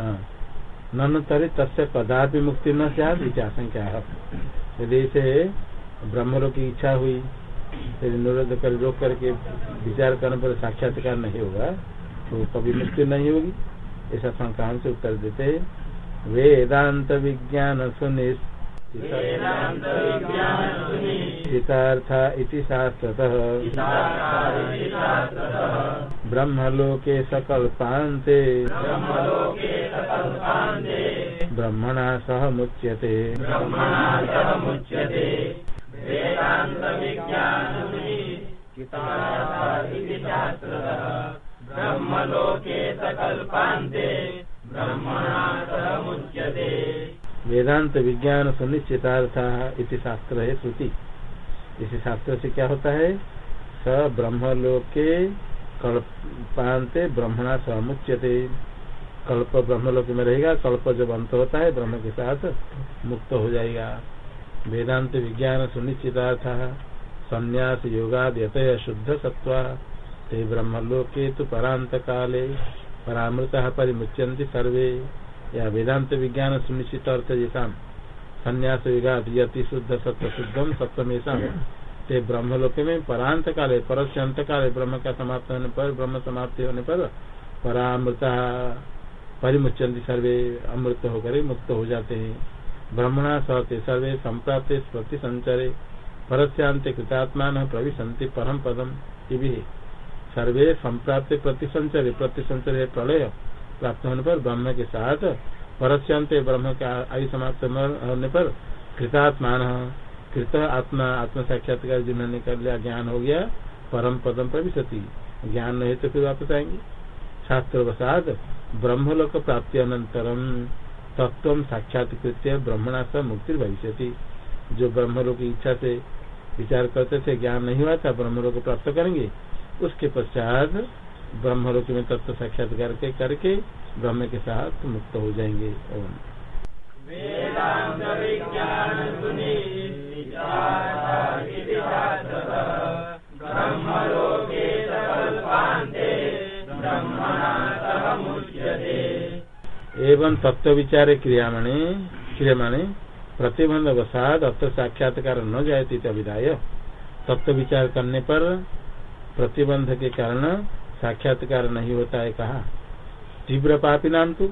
हाँ। नन तरी तस्य कदापि मुक्ति न सद आशंका है। यदि इसे ब्रह्मलोक की इच्छा हुई फिर निरोध कर रोक करके विचार करने पर साक्षात्कार नहीं होगा तो कभी मुक्ति नहीं होगी। ऐसा शंका से उत्तर देते वेदांत विज्ञान सुनिश्चित। हितार्थ इति शास्त्रतः। ब्रह्मलोके सकल्पान्ते। ब्रह्मणा सह मुच्यते। मुच्यते। वेदांत विज्ञान सुनिश्चितार्थ इति शास्त्र है श्रुति। इस शास्त्र से क्या होता है? स ब्रह्मलोके कल्पांते ब्रह्मणा समुच्यते कल्प ब्रह्मलोक में रहेगा, कल्प जब अंत होता है, ब्रह्म के साथ मुक्त हो जाएगा। वेदांत विज्ञान सुनिश्चितार्थ, संन्यास योगाद यत शुद्ध सत्वा, ते ब्रह्मलोके तो परांत काले परामृत परिमुच्यंती सर्वे। या वेदांत विज्ञान सुनिश्चित अर्थ जैसा संन्यास विघात यति शुद्ध सत्य शुद्धम सप्तमेशा ते ब्रह्मलोक में परांत काले परस अंत काले ब्रह्म का समाप्त होने पर, ब्रह्म समाप्ति होने पर परामृता परिमुचंती सर्वे अमृत होकर मुक्त हो जाते हैं। ब्रह्मणा सहते सर्वे संप्राप्त प्रति संचरे, परस्यांत कृतात्मान प्रविशंति परम पदम सर्वे संप्राप्त प्रति संचरे प्रति संचरे प्रलय प्राप्त होने पर ब्रह्म के साथ, परस्यंत ब्रह्म का आयु समाप्त होने पर कृतात्मान, कृत आत्मा, आत्म साक्षात्कार जिन्होंने कर लिया, ज्ञान हो गया, परम पदम प्रविशति। ज्ञान नहीं तो फिर वापस आएँगे। शास्त्र वसाद ब्रह्मलोक प्राप्ति अनंतरम तत्व साक्षात्कृत ब्रह्मणा से मुक्ति भविष्य जो ब्रह्मलोक की इच्छा से विचार करते थे, ज्ञान नहीं हुआ था, ब्रह्मलोक प्राप्त करेंगे। उसके पश्चात ब्रह्मलोक में तत्व साक्षात्कार के करके ब्रह्म के साथ मुक्त हो जाएँगे। ओम। एवं तत्व विचार क्रिया माने क्रिया माने प्रतिबंध वसाद अर्थ साक्षात्कार न जाए अभिधाय तत्व विचार करने पर प्रतिबंध के कारण साक्षात्कार नहीं होता है कहा। तीव्र पापी नाम तो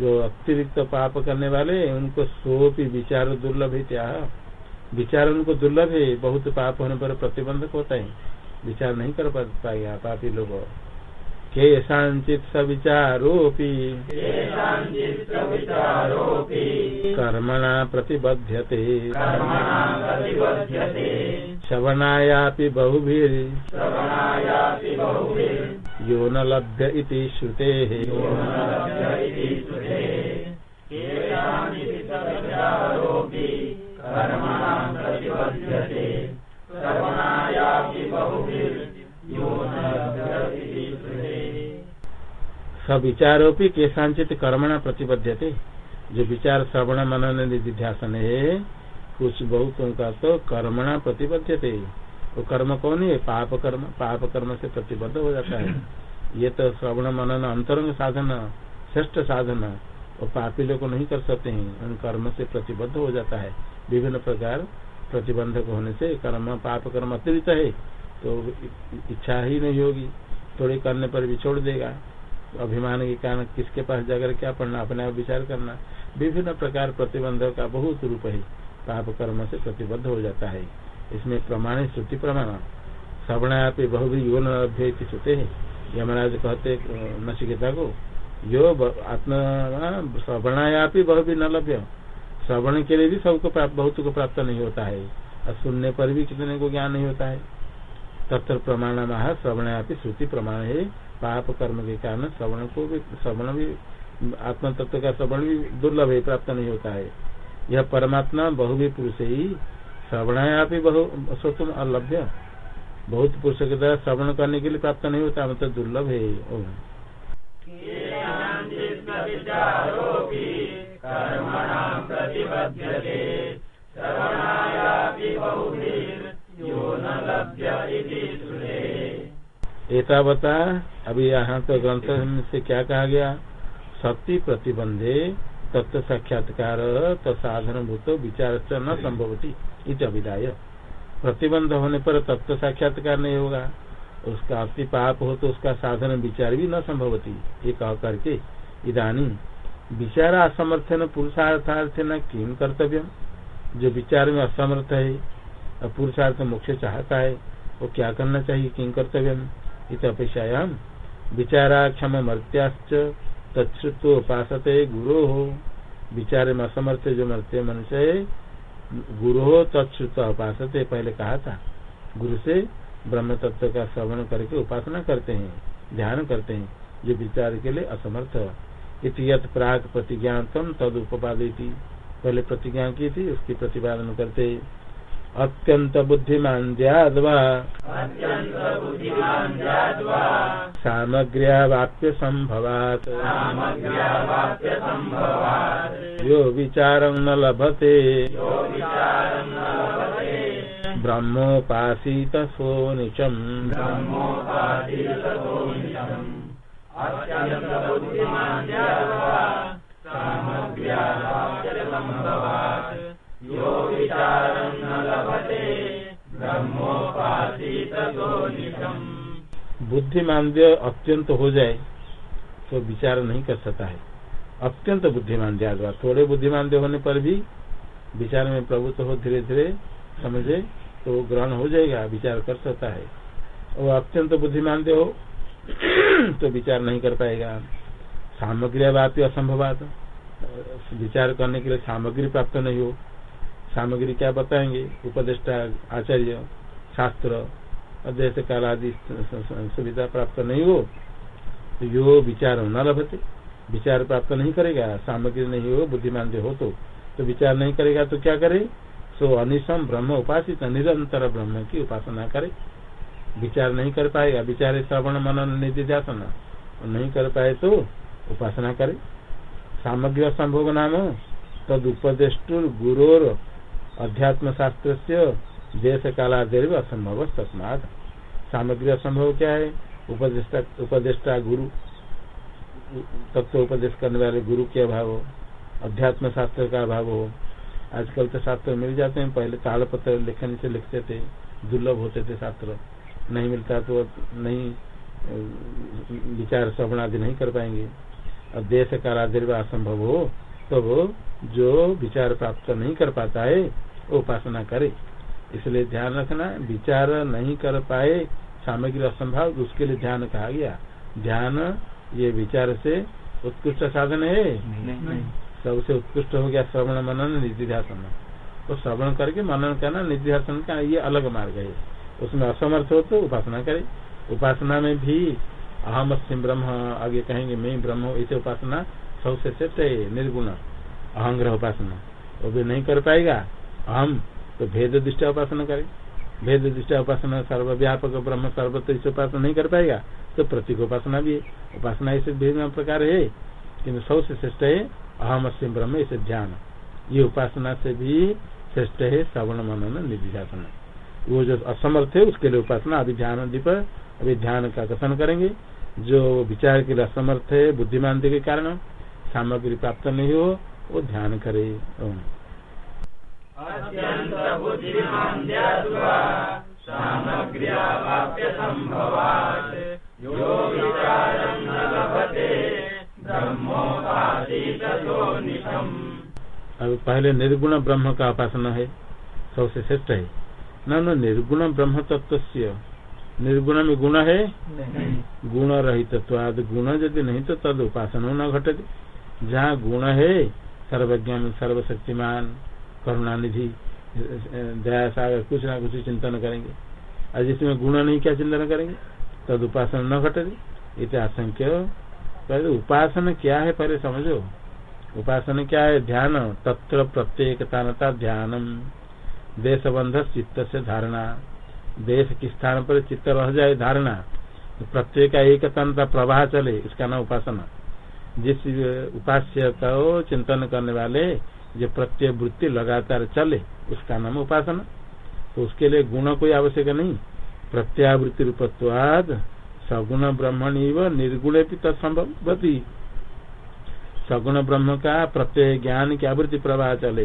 जो अतिरिक्त पाप करने वाले, उनको सोपी विचार दुर्लभ है क्या? विचार उनको दुर्लभ है, बहुत पाप होने पर प्रतिबंधक होता है। विचार नहीं कर पाएगा, पापी लोग। के सांचित सविचारोपी कर्मणा प्रतिबध्यते। श्रवणायापि बहुभिर् यो न लभ्य इति श्रुतेः। सविचारोपी केशांचित कर्मणा प्रतिबद्धते जो विचार श्रवण मनन निधिध्यासन है कुछ बहुतों का तो कर्मणा प्रतिबद्ध थे वो कर्म कौन है? पाप कर्म। पाप कर्म से प्रतिबद्ध हो जाता है। ये तो श्रवण मनन अंतरंग साधन, श्रेष्ठ साधन, वो पापी लोग नहीं कर सकते हैं। उन कर्म से प्रतिबद्ध हो जाता है। विभिन्न प्रकार प्रतिबंधक होने से कर्म, पाप कर्म अतिरिक्त है। तो इच्छा ही नहीं होगी। थोड़ी करने पर भी छोड़ देगा। अभिमान के कारण किसके पास जाकर क्या पढ़ना, अपने आप विचार करना, विभिन्न प्रकार प्रतिबंधक का बहुत रूप है। पाप कर्म से प्रतिबद्ध हो जाता है। इसमें प्रमाण श्रुति प्रमाण। श्रवणापि बहु भी यो नभ्य है यमराज कहते नचिकेता को, यो आत्मा श्रवणायापि बहु भी न लभ्य। श्रवण के लिए भी सबको बहुत को प्राप्त नहीं होता है। और सुनने पर भी कितने को ज्ञान नहीं होता है। तत्र प्रमाण महा श्रवणापि श्रुति प्रमाण है। पाप कर्म के कारण श्रवण को भी, श्रवण भी आत्म तत्व का श्रवण भी दुर्लभ है, प्राप्त नहीं होता है। यह परमात्मा बहु भी पुरुष ही श्रवणाया भी बहु स्वतम अलभ्य। बहुत पुरुष के द्वारा श्रवण करने के लिए प्राप्त नहीं होता मतलब दुर्लभ है। एतावता अभी यहाँ तो ग्रंथ से क्या कहा गया? सती प्रतिबंधे तत्व साक्षात्कार तसाधन भूत विचार न संभवती इत अभिदाय प्रतिबंध होने पर तत्व साक्षात्कार नहीं होगा। उसका अति पाप हो तो उसका साधन विचार भी न संभवती। ये कह करके इधानी विचार असमर्थ न पुरुषार्थार्थ न किम कर्तव्य? जो विचार में असमर्थ है और पुरुषार्थ मोक्ष चाहता है वो क्या करना चाहिए? किम कर्तव्य? इत अपेक्षायाम विचाराक्षम मर्त्याश्च तत्व उपासते गुरु। हो विचार में असमर्थ जो मर्त्य मनुष्य है गुरु हो तत्श्रुत उपासते, पहले कहा था। गुरु से ब्रह्म तत्व का श्रवण करके उपासना करते हैं, ध्यान करते हैं, जो विचार के लिए असमर्थ इतियत प्राग प्रतिज्ञा प्रतिज्ञातम तद उपादित पहले प्रतिज्ञा की थी, उसकी प्रतिपादन करते। अत्यंत बुद्धिमान द्याद्वा सामग्र्यावाप्य संभवात यो विचार न लभते। ब्रह्मोपासीत सोनिचम बुद्धिमांद्य अत्यंत हो जाए तो विचार नहीं कर सकता है। अत्यंत बुद्धिमान द्या थोड़े बुद्धिमान होने पर भी विचार में प्रभुत्व हो धीरे धीरे समझे तो ग्रहण हो जाएगा, विचार कर सकता है। और अत्यंत बुद्धिमान हो तो विचार नहीं कर पाएगा। सामग्री अवाप्य असंभवात विचार करने के लिए सामग्री प्राप्त नहीं हो सामग्री क्या बताएँगे? उपदेष्टा आचार्य शास्त्र अध्यक्ष काल आदि सुविधा प्राप्त नहीं हो तो यो विचार न लभते। विचार प्राप्त नहीं करेगा सामग्री नहीं हो बुद्धिमान जो हो तो, तो विचार नहीं करेगा तो क्या करे? सो अनिशम ब्रह्म उपासित निरंतर ब्रह्म की उपासना करे। विचार नहीं कर पाएगा विचार श्रवण मनन निधि ध्यान नहीं कर पाए तो उपासना करे। सामग्री असंभोग नाम तद उपदेष्टुर गुरोर अध्यात्म शास्त्र से देश कालादेव असंभव तस्मात सामग्री असंभव क्या है? उपदेष्टा उपदेष्टा गुरु, तत्व उपदेश करने वाले गुरु के अभाव हो अध्यात्म शास्त्र का अभाव हो। आजकल तो शास्त्र मिल जाते हैं, पहले तालपत्र लिखने से लिखते थे, दुर्लभ होते थे शास्त्र। नहीं मिलता तो नहीं, विचार श्रवण आदि नहीं कर पाएँगे। और देश का राजर्व असंभव हो तो जो विचार प्राप्त नहीं कर पाता है उपासना करे। इसलिए ध्यान रखना विचार नहीं कर पाए सामग्री असंभव उसके लिए ध्यान कहा गया। ध्यान ये विचार से उत्कृष्ट साधन है? सबसे उत्कृष्ट हो गया श्रवण मनन निधिध्यासन। तो श्रवण करके मनन करना निधिध्यासन का ये अलग मार्ग है। उसमें असमर्थ हो तो उपासना करे। उपासना में भी अहम अस्म ब्रह्म आगे कहेंगे मैं ब्रह्म इसे उपासना सबसे श्रेष्ठ है निर्गुण अहंग्रह उपासना। वो भी नहीं कर पाएगा। अहम तो भेद दृष्टि उपासना करे। भेद दृष्टि उपासना सर्वव्यापक ब्रह्म सर्वत्र इसे उपासना नहीं कर पाएगा तो प्रतीक उपासना भी है। उपासना ऐसे भिन्न प्रकार है किन्तु सबसे श्रेष्ठ है, अहम अस्म ब्रह्म इसे ध्यान। ये उपासना से भी श्रेष्ठ है, श्रवण मनन निधिध्यासन। वो जो असमर्थ है, उसके लिए उपासना अभी ध्यान दीप, अभी ध्यान का कथन करेंगे। जो विचार के लिए असमर्थ है, बुद्धिमान के कारण सामग्री प्राप्त नहीं हो, वो ध्यान करे। अब पहले निर्गुण ब्रह्म का उपासना है सबसे श्रेष्ठ है। न न निर्गुण ब्रह्म तत्व निर्गुण में गुण है? गुण रहित गुण यदि नहीं तो तद उपासना न घटे जहाँ गुण है सर्वज्ञान सर्वशक्तिमान। करुणानिधि दया सागर कुछ ना कुछ चिंतन करेंगे। और जिसमें गुण नहीं, क्या चिंतन करेंगे? तद उपासना न घटे इत आशंक्य पहले उपासना क्या है, पहले समझो। उपासना क्या है? ध्यान, तत्र प्रत्येकता ध्यानम। देश बंध चित्त से धारणा। देश किस स्थान पर चित्त रह जाए धारणा तो प्रत्येक एक प्रवाह चले, इसका नाम उपासना। जिस उपास्य को चिंतन करने वाले, जो प्रत्यय वृत्ति लगातार चले, उसका नाम उपासना। तो उसके लिए गुण कोई आवश्यक नहीं। प्रत्यावृत्ति रूपत्वाद, सगुण ब्रह्मणी निर्गुण भी तत्संभवती सगुण ब्रह्म का प्रत्यय ज्ञान की आवृत्ति प्रवाह चले।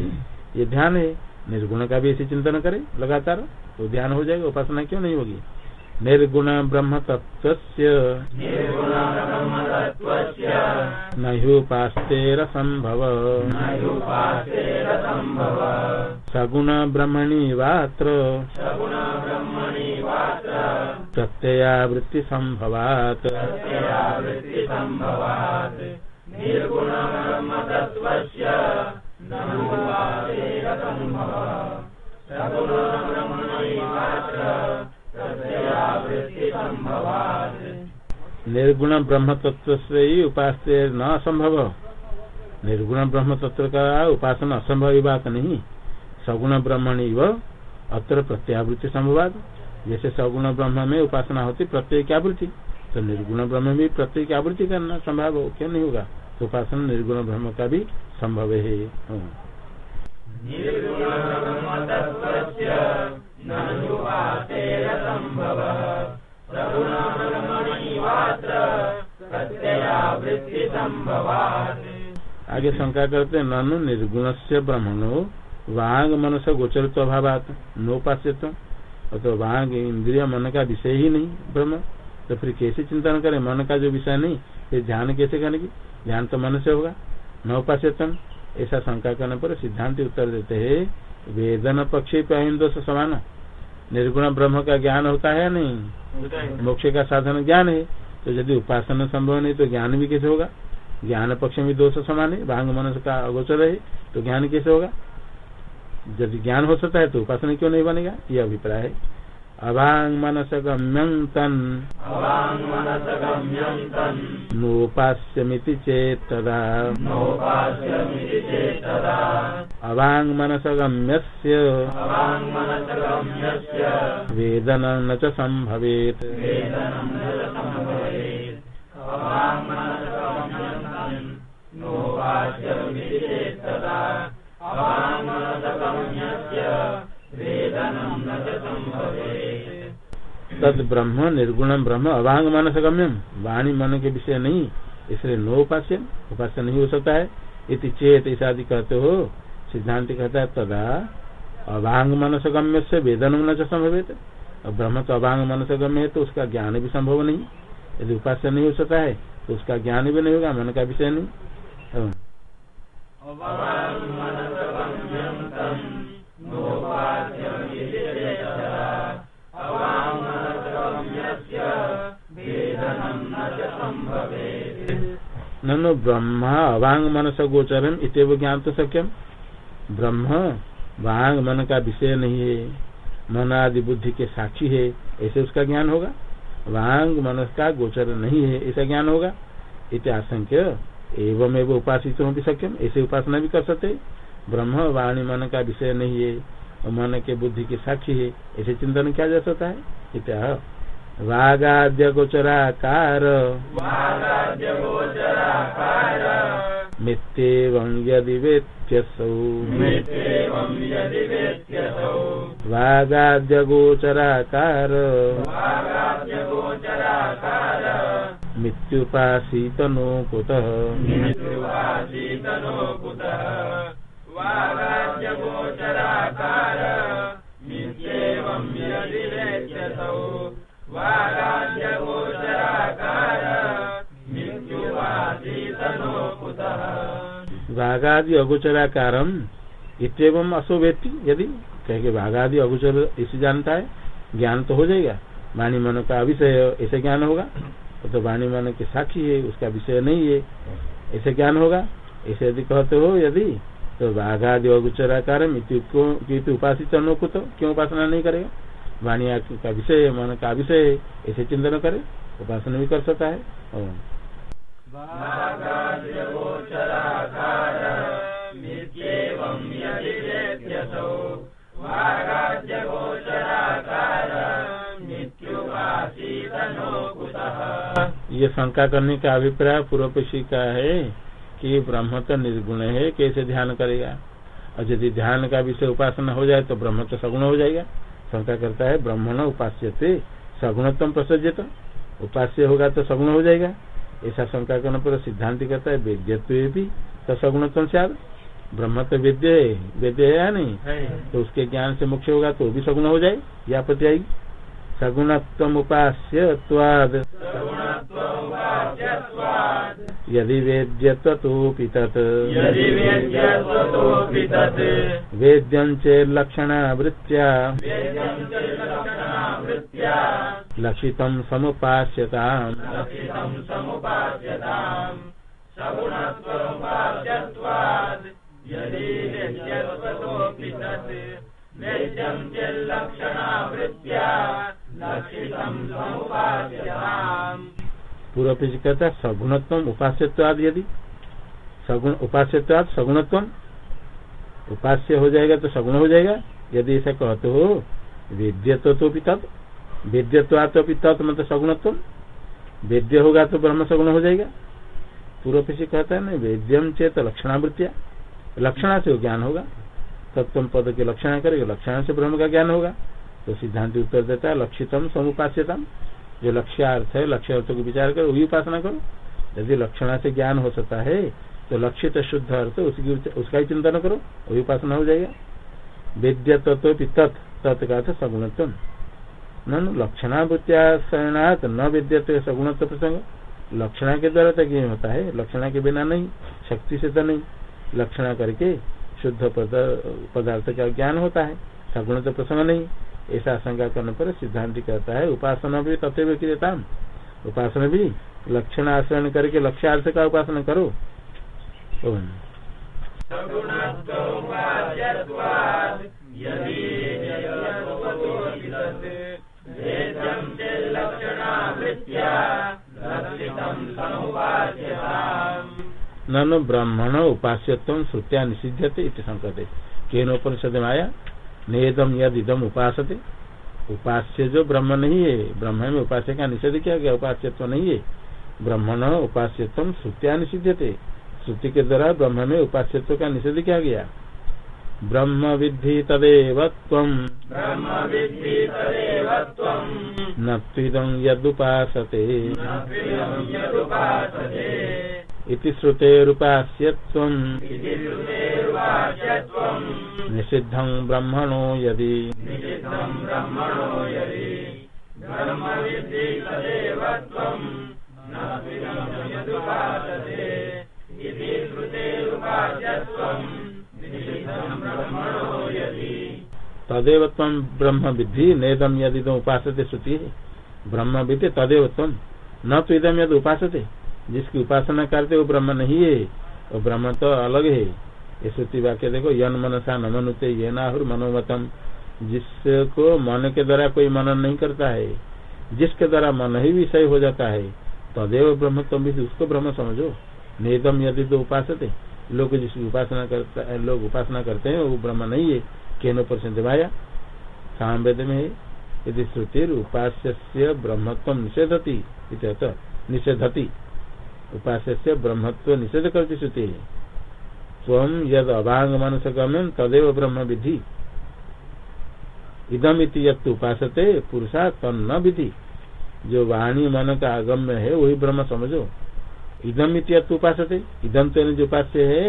ये ध्यान है। निर्गुण का भी ऐसे चिंतन करे, लगातार। तो ध्यान हो जाएगा, उपासना क्यों नहीं होगी? निर्गुण ब्रह्म तत्व नहुपास्तेर संभव सगुण ब्रह्मणि वात्र प्रत्ययावृत्ति संभवात निर्गुण ब्रह्म तत्त्वस्य निर्गुण ब्रह्म तत्व से ही उपास न असंभव निर्गुण ब्रह्म तत्व का उपासना असंभव बात नहीं। सगुण ब्रह्मणी अत्र प्रत्यावृत्ति संभवाद जैसे सगुण ब्रह्म में उपासना होती प्रत्येक आवृत्ति तो निर्गुण ब्रह्म में प्रत्येक आवृत्ति करना संभव क्यों नहीं होगा? तो उपासना निर्गुण ब्रह्म का भी संभव है। हाँ। आगे शंका करते ननु निर्गुण से ब्रह्मणो वांग मन से गोचरित अभाव नोपास्यत्व तो वांग इंद्रिय मन का विषय ही नहीं ब्रह्म। तो फिर कैसे चिंतन करें? मन का जो विषय नहीं फिर ध्यान कैसे करेंगे ध्यान तो मन से होगा नौपास्यतम ऐसा शंका करने पर सिद्धांत उत्तर देते है वेदन पक्षी दोष समान। निर्गुण ब्रह्म का ज्ञान होता है नहीं? मोक्ष का साधन ज्ञान है। तो यदि उपासना संभव नहीं तो ज्ञान भी कैसे होगा? ज्ञान पक्ष में दोष समान है भाँग मनस का अगोचर है तो ज्ञान कैसे होगा? यदि ज्ञान हो सकता है तो उपासना क्यों नहीं बनेगा? यह अभिप्राय है। अभांग मनस गम्यं तन्। नोपास्यमिति चेत् तदा अभांग मनस गम्यस्य। वेदन न च सम्भवेत् तद ब्रह्म निर्गुणम ब्रह्म अभांग मानस गम्यम वाणी मन के विषय नहीं, इसलिए नो उपास्य उपास्य नहीं हो सकता है। इति चेत ऐसा कहते हो, सिद्धांत कहता है, तदा अभांग मनस गम्य से वेदन न संभवित। ब्रह्म तो अभांग मनस गम्य है तो उसका ज्ञान भी संभव नहीं। यदि उपास्य नहीं हो सकता है तो उसका ज्ञान भी नहीं होगा, मन का विषय नहीं। ननु ब्रह्म अवांग मनस गोचरम इतव ज्ञान तो सक्यम ब्रह्म वांग मन का विषय नहीं है, मन आदि बुद्धि के साक्षी है, ऐसे उसका ज्ञान होगा। वांग मनस का गोचर नहीं है, ऐसा ज्ञान होगा। इत आशंक्य एवं एवं उपासित भी सक्यम ऐसे उपासना भी कर सकते ब्रह्म वाणी मन का विषय नहीं है और मन के बुद्धि के साक्षी है ऐसे चिंतन किया जा सकता है। इत्या वागाद्य गोचराकार मित्येवं यदि वेत्यसौ वागाद्य गोचराकार मित्युपासीत नो कुतः वाघादि अगोचराकार इतम असो व्यक्ति यदि कह के वाघादि अगोचर इसे जानता है ज्ञान तो हो जाएगा। वाणी मन का विषय ऐसे ज्ञान होगा। तो वाणी मन के साक्षी है, उसका विषय नहीं है। ऐसे ज्ञान होगा? ऐसे यदि कहते हो यदि तो बाघादि अगोचराकार उपासित को तो क्यों उपासना नहीं करेगा? वाणी का विषय है, मन का विषय है, ऐसे चिंतन करे, उपासना भी कर सकता है। ये शंका करने का अभिप्राय पूर्व पक्षी का है कि ब्रह्म तो निर्गुण है कैसे ध्यान करेगा? और यदि ध्यान का विषय उपासना हो जाए तो ब्रह्म तो सगुण हो जाएगा। शंका करता है ब्रह्मण उपास्य सगुणत्म प्रसजत उपास्य होगा तो सगुण हो जाएगा। ऐसा शंका करने पर सिद्धांत करता है वेद्यत्व भी तो सगुणत्व से ब्रह्म तो वेद्य है वेद्य है या नहीं? तो उसके ज्ञान से मुख्य होगा तो भी सगुण हो जाए या पति आएगी। सगुणत्व उपास्य यदि वेद्यत्वतोऽपि तत् वेद्यं चेल्लक्षणावृत्त्या। लक्षितं समुपास्यताम्। लक्षितं समुपास्यताम्। पूर्व पीछे कहता है सगुणत्व उपास्यवाद यदि। सगुण, उपास्यत्वाद सगुणत्व उपास्य हो जाएगा तो सगुण हो जाएगा। यदि ऐसा कहते हो वेद्यत्व तो भी तत् तो भी तत् मतलब सगुणत्व वेद्य होगा तो ब्रह्म सगुण हो जाएगा। पूर्व पीछे कहता है ना वेद्यम चेत लक्षणावृत्तिया। लक्षणा से ज्ञान होगा। तत्व पद के लक्षण करेगा, लक्षणा से ब्रह्म का ज्ञान होगा। तो सिद्धांत उत्तर देता है, लक्षितम समुपास्यतम। जो लक्ष्यार्थ है लक्ष्य अर्थ को विचार करो, वही उपासना करो। यदि लक्षणा से ज्ञान हो सकता है तो लक्षित शुद्ध अर्थ उसकी उसका ही चिंतन करो, वही उपासना हो जाएगा। वेद्य तत्व तत् का अर्थ सगुणत्व न न वेद्यत्व सगुणत्व प्रसंग। लक्षणा के द्वारा तक ये होता है, लक्षणा के बिना नहीं, शक्ति से तो नहीं। लक्षणा करके शुद्ध पदार्थ का ज्ञान होता है सगुण तो प्रसंग नहीं। ऐसा आशंका करने पर सिद्धांत कहता है उपासना भी तत्व क्रियता उपासना भी लक्षण आचरण करके लक्ष्यार्थ का उपासना करो। ननु ब्राह्मण उपास्यत्व श्रुत्या निषिध्यते संकते केनोपनिषद में आया नेदम यद इदम उपासते। उपास्य जो ब्रह्म नहीं है। ब्रह्म में उपास्य का निषेध किया गया उपास्यत्व नहीं है। ब्रह्मण उपास्यत्व श्रुत्या निषिध्यते। श्रुति के द्वारा ब्रह्म में उपास्यत्व का निषेध किया गया। ब्रह्म विद्धि तदेव ब्रह्म विद्धि तदेव न त्विदं यदुपासते। इति श्रुतेरुपास्यत्वम् श्रुतेरुवाच्यत्वम् निषिद्धं ब्रह्मणो यदि। तदेव तम ब्रह्म विद्धि नेदम यदि। तुम उपासते श्रुति। ब्रह्म विद्धि तदेव तम न तो इदम यद उपासते। जिसकी उपासना करते वो ब्रह्म नहीं है वो ब्रह्म तो अलग है। ये श्रुति वाक्य देखो, यन मनसा न मनुते ये नाहुर मनोमतम। जिसको मन के द्वारा कोई मनन नहीं करता है, जिसके द्वारा मन ही विषय हो जाता है, तदेव ब्रह्म तुम भी उसको ब्रह्म समझो। नेदम यदि तो उपासते। लोग जिसकी उपासना करता है लोग उपासना करते हैं, वो ब्रह्म नहीं है। केनो पर माया? सामवेद में यदि श्रुति उपास्य ब्रह्मत्व निषेधती निषेधती। उपास्य ब्रह्मत्व निषेध करती श्रुति। स्वम यद अभांग मनस गम्यम तदेव ब्रह्म विधि इदम यद उपासते पुरुषा तन्न विधि। जो वाणी मन का आगम्य है, वही ब्रह्म समझो। इदम यद उपासते इदम तो जो उपास्य है,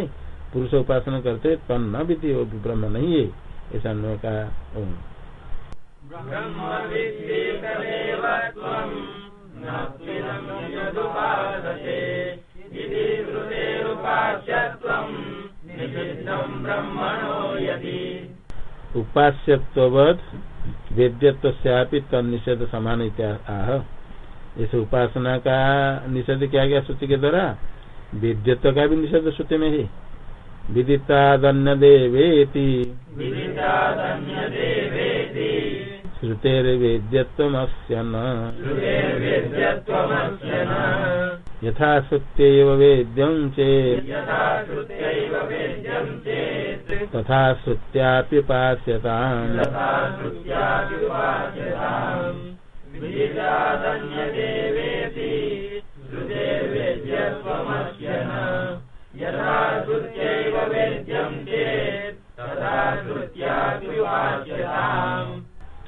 पुरुष उपासना करते तन न विधि, वो ब्रह्म नहीं है, ऐसा उन्होंने कहा उपास्यत्ववद वेद्यत्व से तनिषेध समान आह इस उपासना का निषेध किया गया श्रुति के द्वारा? वेद्यत्व का भी निषेध श्रुति में है। विदितादन्य देवेति विदितादन्यदेवेति। श्रुतेर्वेद्यत्वमस्य न यथा श्रुत्यैव वेद्यं चेत्। तथा श्रुत्याप्युपास्यताम्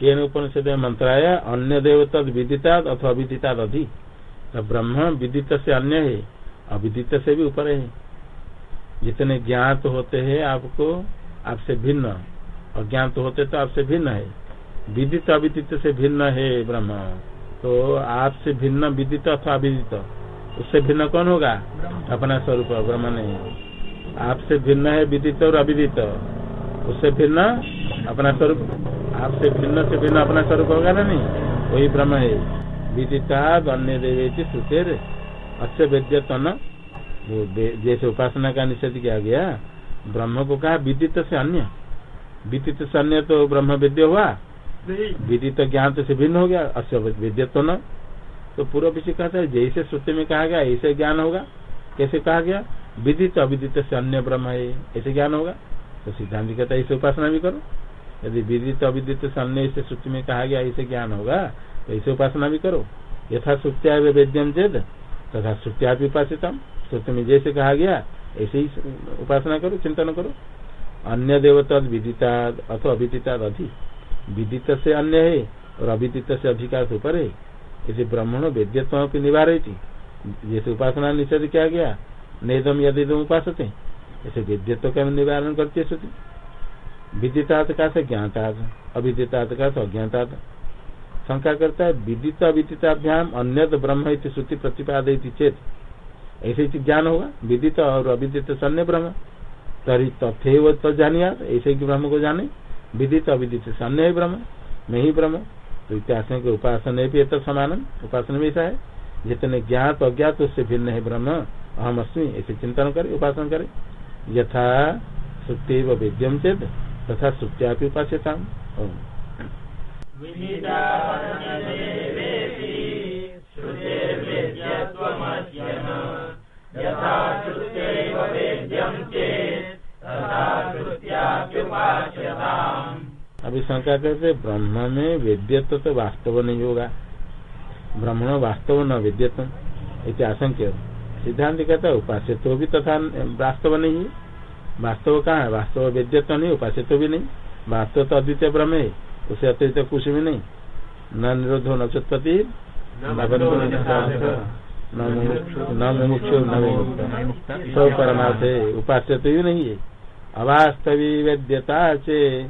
केन उपनिषद में मंत्र आया अन्य देव तद विदिता अथवा विदिता अधि। तो ब्रह्म विदित से अन्य है अविदित से भी ऊपर है जितने ज्ञात होते हैं आपको आपसे भिन्न। अज्ञात होते तो आपसे भिन्न है। विदित अविदित से भिन्न है ब्रह्म। तो आपसे भिन्न विदित अथवा अविदित उससे भिन्न कौन होगा? अपना स्वरूप ब्रह्म नहीं। आपसे भिन्न है विदित और अविदित। उससे भिन्न अपना स्वरूप। आपसे भिन्न से भिन्न अपना स्वरूप होगा ना नहीं? वही ब्रह्म है। विदिता अन्य देवे श्रुतेर अच्छे वेद्यतन। वो जैसे उपासना का निषेध किया गया ब्रह्म को कहा विदित से अन्य। विदित से अन्य तो ब्रह्म विद्य हुआ। विदित ज्ञान तो से भिन्न हो गया अश्य तो न। तो पूर्व पीछे कहता है जैसे श्रुति में कहा गया ऐसे ज्ञान होगा। कैसे कहा गया? विदित अविदित से अन्य ब्रह्म है ऐसे ज्ञान होगा। तो सिद्धांत कहता है ऐसे उपासना भी करो। यदि विदित अविदित से अन्य ऐसे श्रुति में कहा गया ऐसे ज्ञान होगा तो ऐसे उपासना भी करो। यथा श्रुत्या वेद्यम चेद तथा श्रुत्या भी उपासित श्रुति में जैसे कहा गया ऐसे ही उपासना करो, चिंतन करो। अन्य देवता विदिता अथवा अभिदिता अधिक विदित से अन्य है और अभिदित से अधिकार से ऊपर है। इसे ब्राह्मण वेद्यत्व की निवार जैसे उपासना निषेध किया गया, नेदम यदि उपास ऐसे वेद्यत्व का निवारण करती श्रुति। विदितात का से ज्ञाता अविदितात का से अज्ञाता शंका करता है, विदित अविदिताभ्याम अन्य ब्रह्म श्रुति प्रतिपादय चेत ऐसे ही ज्ञान होगा। विदित और अविदित सन्य ब्रह्म। तरी तथे वो जानिया ऐसे ही ब्रह्म को जाने। विदित, अविदित सन्य ब्रह्म, में ही ब्रह्म। तो इतिहास के उपासना भी तो समान उपासना भी ऐसा है, जितने ज्ञात, अज्ञात, उससे भिन्न है ब्रह्म। अहम अस्मी, ऐसे चिंतन करे, उपासना करे। यथा व वेद्यम चेत तथा सुप्त्या उपास्यता अभी शंका करते ब्रह्म में वेद्यत्व तो वास्तव नहीं होगा। ब्रह्मण वास्तव न वेद्यत्व इति आशंक्य सिद्धांत कहता है उपास्य तो भी तथा वास्तव नहीं है। वास्तव कहाँ है? वास्तव वेद्यत्व नहीं उपास्य तो भी नहीं। वास्तव तो अद्वितीय ब्रह्म है उसे अतिरिक्त कुछ भी नहीं। न निरोधो न चुत्पत्ति न मुमुक्षु न सब परमार्थ है उपास्य तो भी नहीं है। अवास्तवी वेद्यता चे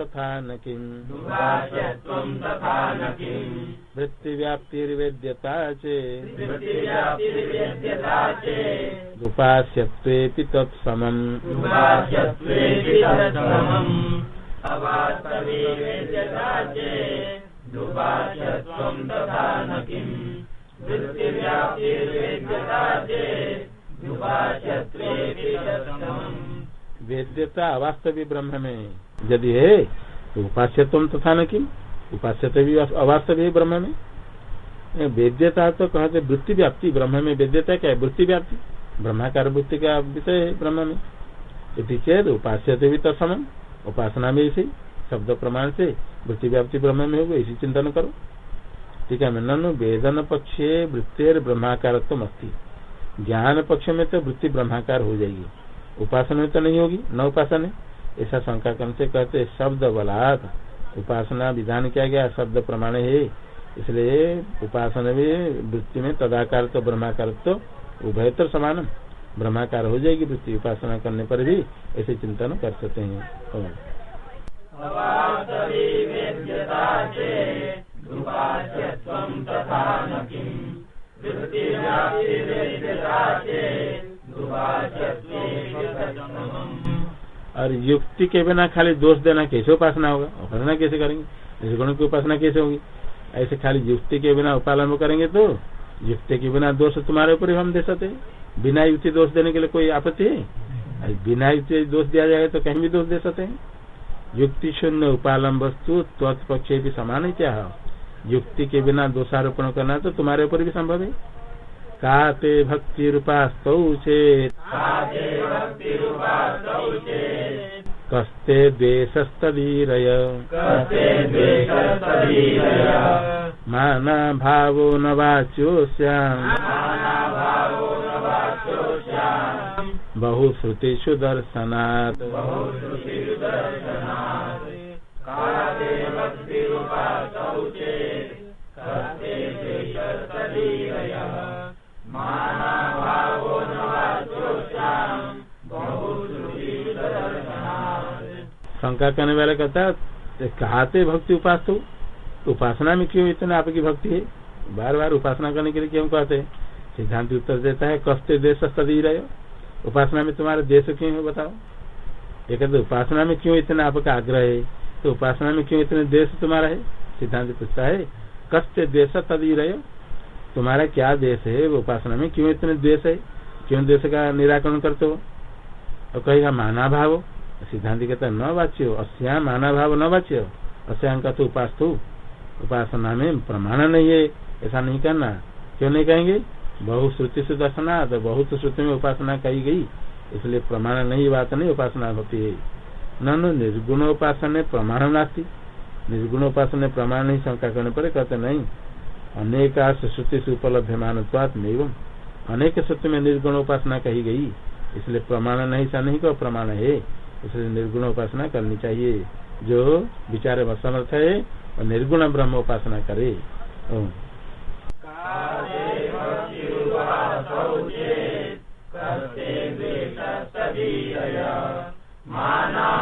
तथा न किम्। वृत्तिव्याप्तिर्वेद्यता चेदुपास्यत्वेऽपि तत्समम् तथा न किम्। वेद्यता अवास्तविक ब्रह्म में। यदि है तो उपास्यत्व तथा न किम? उपास्यत्व भी अवास्तविक ब्रह्म में? वेद्यता तो कहते वृत्ति व्याप्ति ब्रह्म में वेद्यता क्या है? वृत्ति व्याप्ति ब्रह्माकार वृत्ति का विषय है ब्रह्म में। यदि चेत उपास्यते भी तत्सम उपासना में इसी शब्द प्रमाण से वृत्ति व्याप्ति ब्रह्म में होगा, इसी चिंतन करो। ठीक है ननु वेदन पक्षे वृत्तेर ब्रह्माकार ज्ञान पक्ष में तो वृत्ति ब्रह्माकार हो जाएगी। उपासना में तो नहीं होगी, न उपासना। ऐसा शंका करने से कहते शब्द बलात्। उपासना विधान किया गया? शब्द प्रमाण है। इसलिए उपासना भी वृत्ति में तदाकार तो ब्रह्माकार तो उभय तो समान ब्रह्माकार हो जाएगी वृत्ति, उपासना करने पर भी ऐसे चिंतन कर सकते हैं। और युक्ति के बिना खाली दोष देना कैसे उपासना होगा? उपासना कैसे करेंगे? जैसे गुण की उपासना कैसे होगी? ऐसे खाली युक्ति के बिना उपालन करेंगे तो युक्ति के बिना दोष तुम्हारे ऊपर हम दे सकते बिना युक्ति दोष देने के लिए कोई आपत्ति है? बिना युक्ति दोष दिया जाएगा तो कहीं भी दोष दे सकते हैं। युक्ति शून्य उपालन वस्तु, त्वत्पक्ष भी समान ही क्या युक्ति के बिना दोषारोपण करना तो तुम्हारे ऊपर भी संभव है। काते भक्ति रूपास्तौ चेत कस्ते द्वेषस्तदीरय। माना भावो न वाच्योस्याम् बहुश्रुतिषु दर्शनात्। शंका करने वाला कहता है कहते भक्ति उपास तो? उपासना में क्यों इतना आपकी भक्ति है? बार बार उपासना करने के लिए क्यों कहते हैं? सिद्धांत उत्तर देता है, कष्ट देश सदी रहे उपासना में तुम्हारा देश क्यों है बताओ? ये कहते उपासना में क्यों इतना आपका आग्रह है? तो उपासना में क्यों इतने देश तुम्हारा है? सिद्धांत पूछता है, कष्ट देश तदी रहे तुम्हारा क्या देश है? उपासना में क्यों इतने देश है? क्यों देश का निराकरण करते हो? और कहेगा माना भाव सिद्धांत कहता है न वाच्य, अस्या माना भाव न वाच्य। अस्याम का तो उपास तो। उपासना में प्रमाण नहीं है, ऐसा नहीं करना। क्यों नहीं कहेंगे? बहुश्रुति से दर्शना तो बहुत श्रुति में उपासना कही गई। इसलिए प्रमाण नहीं, बात नहीं, उपासना होती है। न निर्गुण उपासना प्रमाण नास्ती। निर्गुण उपासना प्रमाण नहीं, शंका करने पर कहते नहीं। अनेक श्रुति से उपलब्ध एवं अनेक श्रुति में निर्गुण उपासना कही गई। इसलिए प्रमाण नहीं सा नहीं कहो प्रमाण है। इसलिए निर्गुण उपासना करनी चाहिए। जो विचार में समर्थ है और निर्गुण ब्रह्म उपासना करे। माना